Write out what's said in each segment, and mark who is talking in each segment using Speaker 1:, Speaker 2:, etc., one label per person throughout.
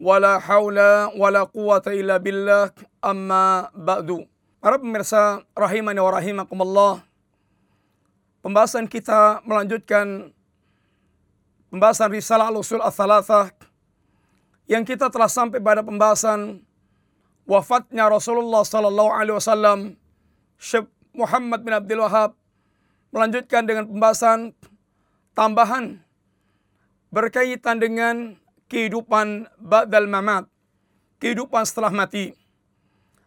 Speaker 1: wala haula wala quwata illa billah amma ba'du. Para pemirsa rahimani wa rahimakumullah. Pembahasan kita melanjutkan pembahasan risalah al-usul ats-tsalatsah yang kita telah sampai pada pembahasan wafatnya Rasulullah sallallahu alaihi wasallam Syekh Muhammad bin Abdul Wahab melanjutkan dengan pembahasan tambahan berkaitan dengan kehidupan ba'dal mamat, kehidupan setelah mati.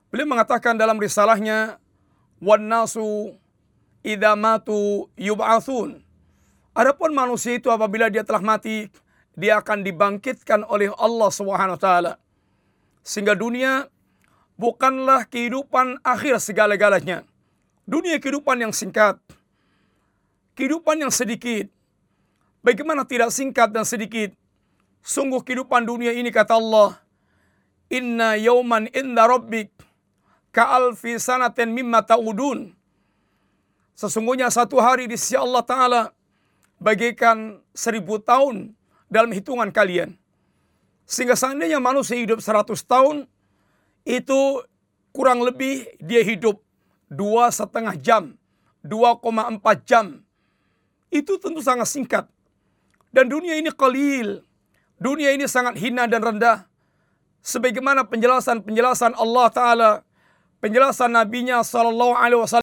Speaker 1: Beliau mengatakan dalam risalahnya, "Wan nasu idza matu yub'atsun." Adapun manusia itu apabila dia telah mati, dia akan dibangkitkan oleh Allah Subhanahu taala. Sehingga dunia bukanlah kehidupan akhir segala-galanya. Dunia kehidupan yang singkat, kehidupan yang sedikit. Bagaimana tidak singkat dan sedikit? Sungguh kehidupan dunia ini kata Allah, Inna yauman inda rabbik ka'alfi sanatin mimma ta'udun. Sesungguhnya satu hari di sisi Allah Ta'ala bagaikan seribu tahun dalam hitungan kalian. Sehingga seandainya manusia hidup seratus tahun, itu kurang lebih dia hidup dua setengah jam, 2,4 jam. Itu tentu sangat singkat. Dan dunia ini qalil, Dunia ini sangat hina dan rendah. Sebagaimana penjelasan-penjelasan Allah Ta'ala. Penjelasan Nabi-Nya Wasallam.